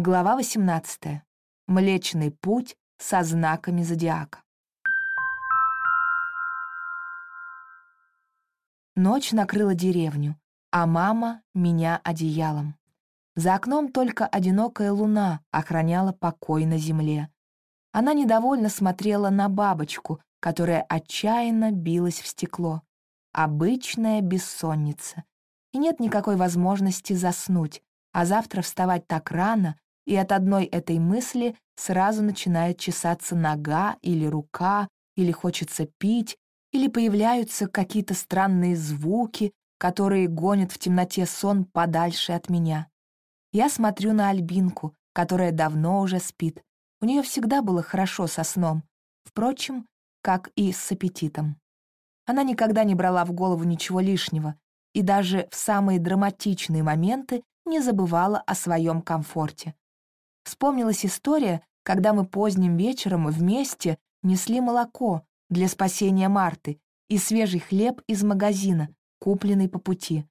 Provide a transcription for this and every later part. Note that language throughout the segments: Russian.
Глава 18. Млечный путь со знаками зодиака. Ночь накрыла деревню, а мама — меня одеялом. За окном только одинокая луна охраняла покой на земле. Она недовольно смотрела на бабочку, которая отчаянно билась в стекло. Обычная бессонница. И нет никакой возможности заснуть, а завтра вставать так рано, и от одной этой мысли сразу начинает чесаться нога или рука, или хочется пить, или появляются какие-то странные звуки, которые гонят в темноте сон подальше от меня. Я смотрю на Альбинку, которая давно уже спит. У нее всегда было хорошо со сном. Впрочем, как и с аппетитом. Она никогда не брала в голову ничего лишнего и даже в самые драматичные моменты не забывала о своем комфорте. Вспомнилась история, когда мы поздним вечером вместе несли молоко для спасения Марты и свежий хлеб из магазина, купленный по пути.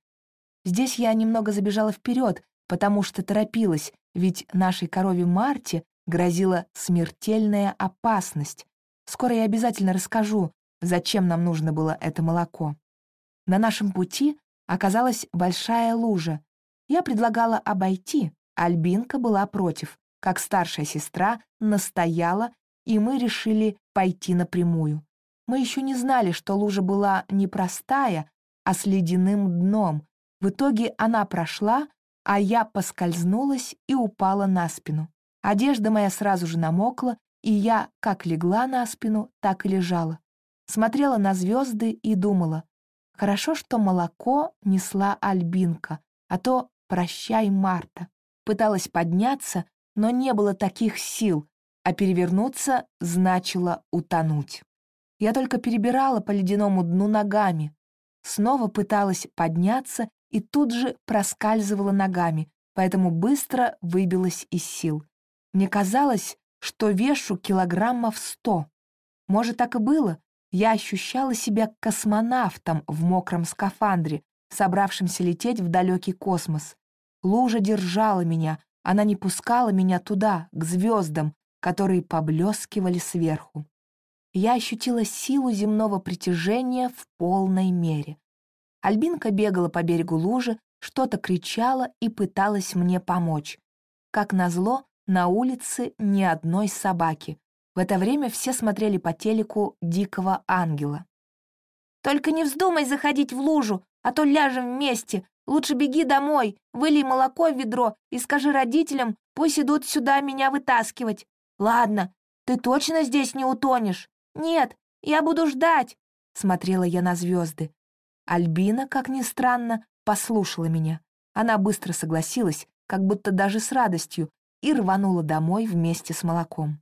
Здесь я немного забежала вперед, потому что торопилась, ведь нашей корове Марте грозила смертельная опасность. Скоро я обязательно расскажу, зачем нам нужно было это молоко. На нашем пути оказалась большая лужа. Я предлагала обойти, Альбинка была против. Как старшая сестра настояла, и мы решили пойти напрямую. Мы еще не знали, что лужа была не простая, а с ледяным дном. В итоге она прошла, а я поскользнулась и упала на спину. Одежда моя сразу же намокла, и я как легла на спину, так и лежала. Смотрела на звезды и думала, хорошо, что молоко несла Альбинка, а то прощай, Марта. Пыталась подняться, но не было таких сил, а перевернуться значило утонуть. Я только перебирала по ледяному дну ногами, снова пыталась подняться и тут же проскальзывала ногами, поэтому быстро выбилась из сил. Мне казалось, что вешу килограммов сто. Может, так и было. Я ощущала себя космонавтом в мокром скафандре, собравшимся лететь в далекий космос. Лужа держала меня, она не пускала меня туда, к звездам, которые поблескивали сверху. Я ощутила силу земного притяжения в полной мере. Альбинка бегала по берегу лужи, что-то кричала и пыталась мне помочь. Как назло, на улице ни одной собаки. В это время все смотрели по телеку «Дикого ангела». «Только не вздумай заходить в лужу, а то ляжем вместе. Лучше беги домой, вылей молоко в ведро и скажи родителям, пусть идут сюда меня вытаскивать. Ладно, ты точно здесь не утонешь? Нет, я буду ждать!» Смотрела я на звезды. Альбина, как ни странно, послушала меня. Она быстро согласилась, как будто даже с радостью, и рванула домой вместе с молоком.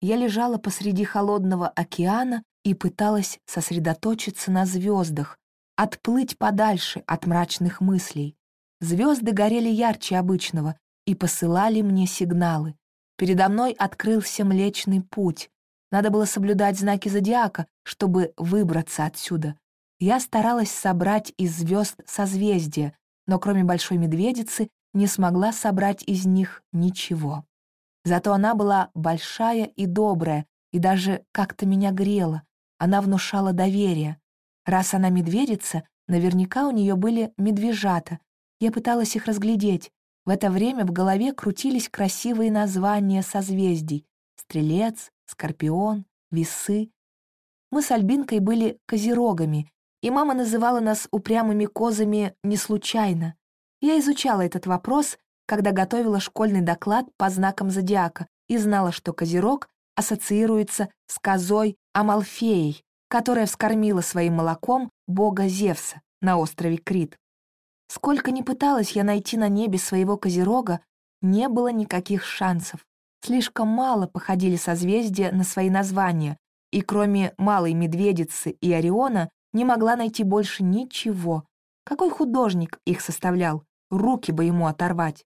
Я лежала посреди холодного океана и пыталась сосредоточиться на звездах, отплыть подальше от мрачных мыслей. Звезды горели ярче обычного и посылали мне сигналы. Передо мной открылся Млечный Путь. Надо было соблюдать знаки зодиака, чтобы выбраться отсюда. Я старалась собрать из звезд созвездия, но кроме Большой Медведицы не смогла собрать из них ничего. Зато она была большая и добрая, и даже как-то меня грела. Она внушала доверие. Раз она медведица, наверняка у нее были медвежата. Я пыталась их разглядеть. В это время в голове крутились красивые названия созвездий — Стрелец, Скорпион, Весы. Мы с Альбинкой были козерогами, и мама называла нас упрямыми козами не случайно. Я изучала этот вопрос, когда готовила школьный доклад по знакам зодиака и знала, что Козерог ассоциируется с козой Амалфеей, которая вскормила своим молоком бога Зевса на острове Крит. Сколько ни пыталась я найти на небе своего Козерога, не было никаких шансов. Слишком мало походили созвездия на свои названия, и кроме Малой Медведицы и Ориона не могла найти больше ничего. Какой художник их составлял? руки бы ему оторвать.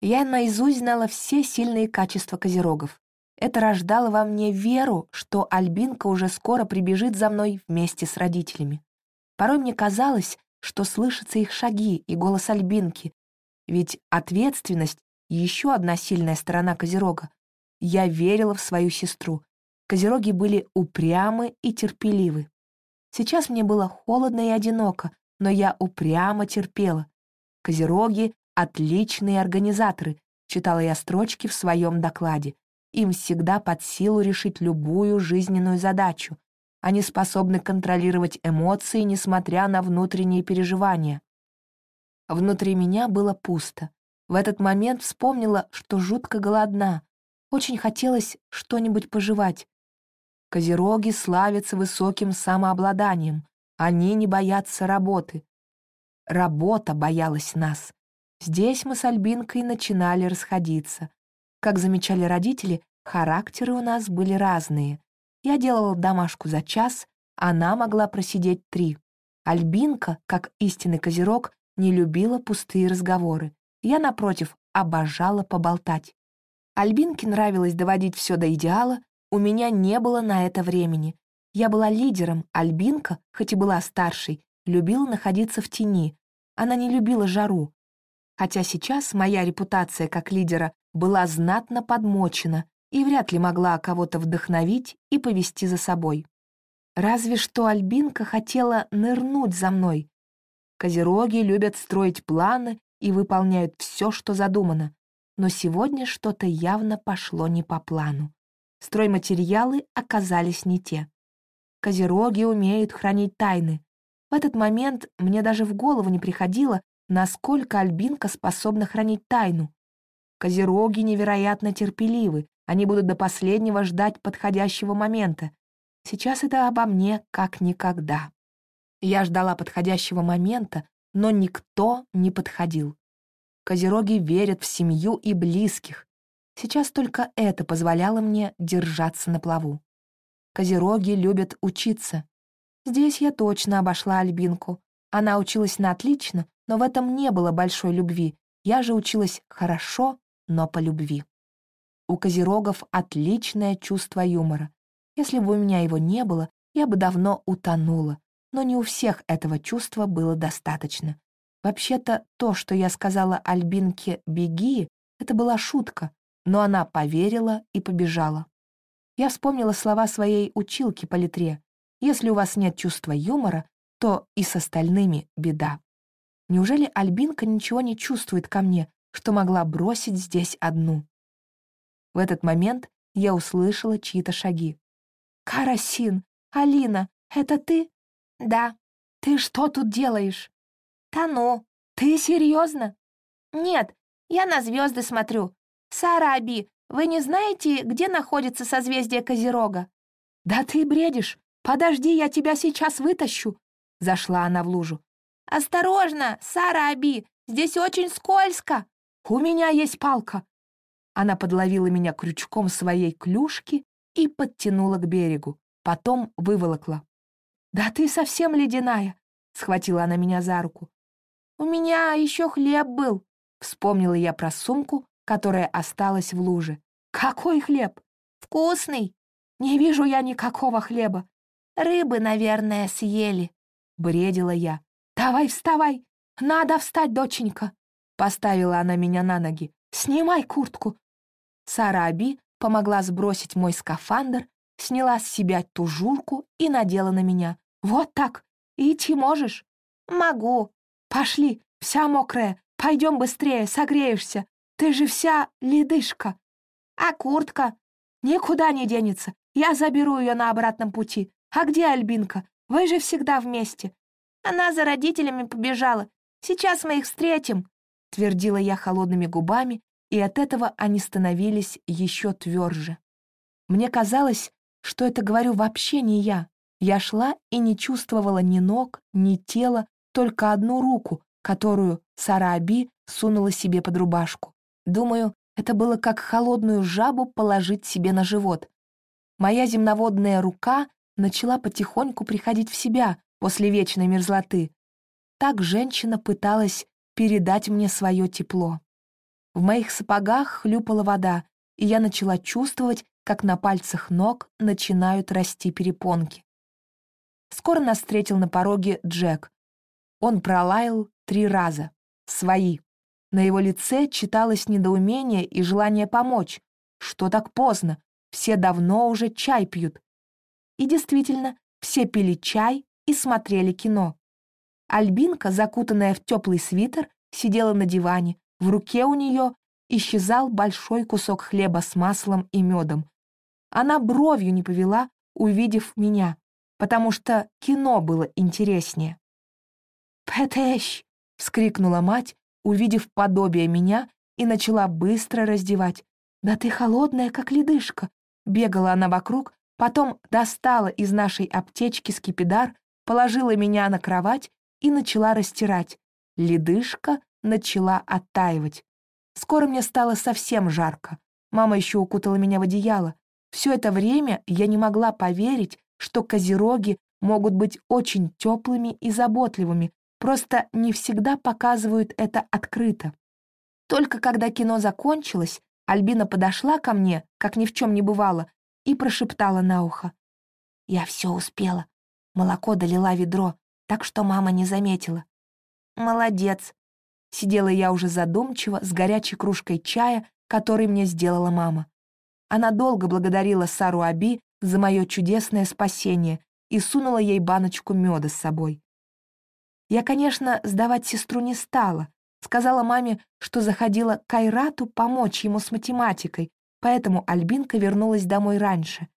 Я наизусть знала все сильные качества козерогов. Это рождало во мне веру, что Альбинка уже скоро прибежит за мной вместе с родителями. Порой мне казалось, что слышатся их шаги и голос Альбинки, ведь ответственность еще одна сильная сторона Козерога. Я верила в свою сестру. Козероги были упрямы и терпеливы. Сейчас мне было холодно и одиноко, но я упрямо терпела. Козероги — отличные организаторы, читала я строчки в своем докладе. Им всегда под силу решить любую жизненную задачу. Они способны контролировать эмоции, несмотря на внутренние переживания. Внутри меня было пусто. В этот момент вспомнила, что жутко голодна. Очень хотелось что-нибудь пожевать. Козероги славятся высоким самообладанием. Они не боятся работы. Работа боялась нас. Здесь мы с Альбинкой начинали расходиться. Как замечали родители, характеры у нас были разные. Я делала домашку за час, она могла просидеть три. Альбинка, как истинный козерог, не любила пустые разговоры. Я, напротив, обожала поболтать. Альбинке нравилось доводить все до идеала, у меня не было на это времени. Я была лидером, Альбинка, хоть и была старшей, любила находиться в тени. Она не любила жару. Хотя сейчас моя репутация как лидера была знатно подмочена и вряд ли могла кого-то вдохновить и повести за собой. Разве что Альбинка хотела нырнуть за мной, Козероги любят строить планы и выполняют все, что задумано. Но сегодня что-то явно пошло не по плану. Стройматериалы оказались не те. Козероги умеют хранить тайны. В этот момент мне даже в голову не приходило, насколько Альбинка способна хранить тайну. Козероги невероятно терпеливы, они будут до последнего ждать подходящего момента. Сейчас это обо мне как никогда. Я ждала подходящего момента, но никто не подходил. Козероги верят в семью и близких. Сейчас только это позволяло мне держаться на плаву. Козероги любят учиться. Здесь я точно обошла Альбинку. Она училась на отлично, но в этом не было большой любви. Я же училась хорошо, но по любви. У козерогов отличное чувство юмора. Если бы у меня его не было, я бы давно утонула но не у всех этого чувства было достаточно. Вообще-то то, что я сказала Альбинке «беги», это была шутка, но она поверила и побежала. Я вспомнила слова своей училки по литре. «Если у вас нет чувства юмора, то и с остальными беда». Неужели Альбинка ничего не чувствует ко мне, что могла бросить здесь одну? В этот момент я услышала чьи-то шаги. «Карасин! Алина, это ты?» «Да». «Ты что тут делаешь?» «Тону». «Ты серьезно?» «Нет, я на звезды смотрю. Сара Аби, вы не знаете, где находится созвездие Козерога?» «Да ты бредишь! Подожди, я тебя сейчас вытащу!» Зашла она в лужу. «Осторожно, Сара Аби, здесь очень скользко!» «У меня есть палка!» Она подловила меня крючком своей клюшки и подтянула к берегу, потом выволокла. «Да ты совсем ледяная!» — схватила она меня за руку. «У меня еще хлеб был!» — вспомнила я про сумку, которая осталась в луже. «Какой хлеб? Вкусный! Не вижу я никакого хлеба. Рыбы, наверное, съели!» — бредила я. «Давай вставай! Надо встать, доченька!» Поставила она меня на ноги. «Снимай куртку!» Сара Аби помогла сбросить мой скафандр, сняла с себя тужурку и надела на меня. «Вот так? Идти можешь?» «Могу». «Пошли, вся мокрая. Пойдем быстрее, согреешься. Ты же вся ледышка». «А куртка?» «Никуда не денется. Я заберу ее на обратном пути. А где Альбинка? Вы же всегда вместе». «Она за родителями побежала. Сейчас мы их встретим», — твердила я холодными губами, и от этого они становились еще тверже. Мне казалось, что это говорю вообще не я. Я шла и не чувствовала ни ног, ни тела, только одну руку, которую Сараби сунула себе под рубашку. Думаю, это было как холодную жабу положить себе на живот. Моя земноводная рука начала потихоньку приходить в себя после вечной мерзлоты. Так женщина пыталась передать мне свое тепло. В моих сапогах хлюпала вода, и я начала чувствовать, как на пальцах ног начинают расти перепонки. Скоро нас встретил на пороге Джек. Он пролаял три раза. Свои. На его лице читалось недоумение и желание помочь. Что так поздно? Все давно уже чай пьют. И действительно, все пили чай и смотрели кино. Альбинка, закутанная в теплый свитер, сидела на диване. В руке у нее исчезал большой кусок хлеба с маслом и медом. Она бровью не повела, увидев меня, потому что кино было интереснее. «Пэтэщ!» — вскрикнула мать, увидев подобие меня, и начала быстро раздевать. «Да ты холодная, как ледышка!» Бегала она вокруг, потом достала из нашей аптечки скипидар, положила меня на кровать и начала растирать. Ледышка начала оттаивать. Скоро мне стало совсем жарко. Мама еще укутала меня в одеяло. Все это время я не могла поверить, что козероги могут быть очень теплыми и заботливыми, просто не всегда показывают это открыто. Только когда кино закончилось, Альбина подошла ко мне, как ни в чем не бывало, и прошептала на ухо. «Я все успела. Молоко долила ведро, так что мама не заметила». «Молодец». Сидела я уже задумчиво с горячей кружкой чая, который мне сделала мама. Она долго благодарила Сару Аби за мое чудесное спасение и сунула ей баночку меда с собой. Я, конечно, сдавать сестру не стала. Сказала маме, что заходила к Айрату помочь ему с математикой, поэтому Альбинка вернулась домой раньше.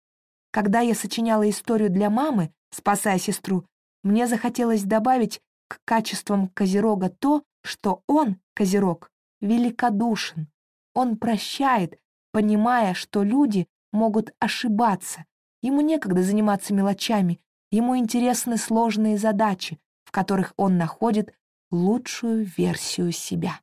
Когда я сочиняла историю для мамы, спасая сестру, мне захотелось добавить к качествам Козерога то, что он, Козерог, великодушен. Он прощает, понимая, что люди могут ошибаться. Ему некогда заниматься мелочами, ему интересны сложные задачи, в которых он находит лучшую версию себя.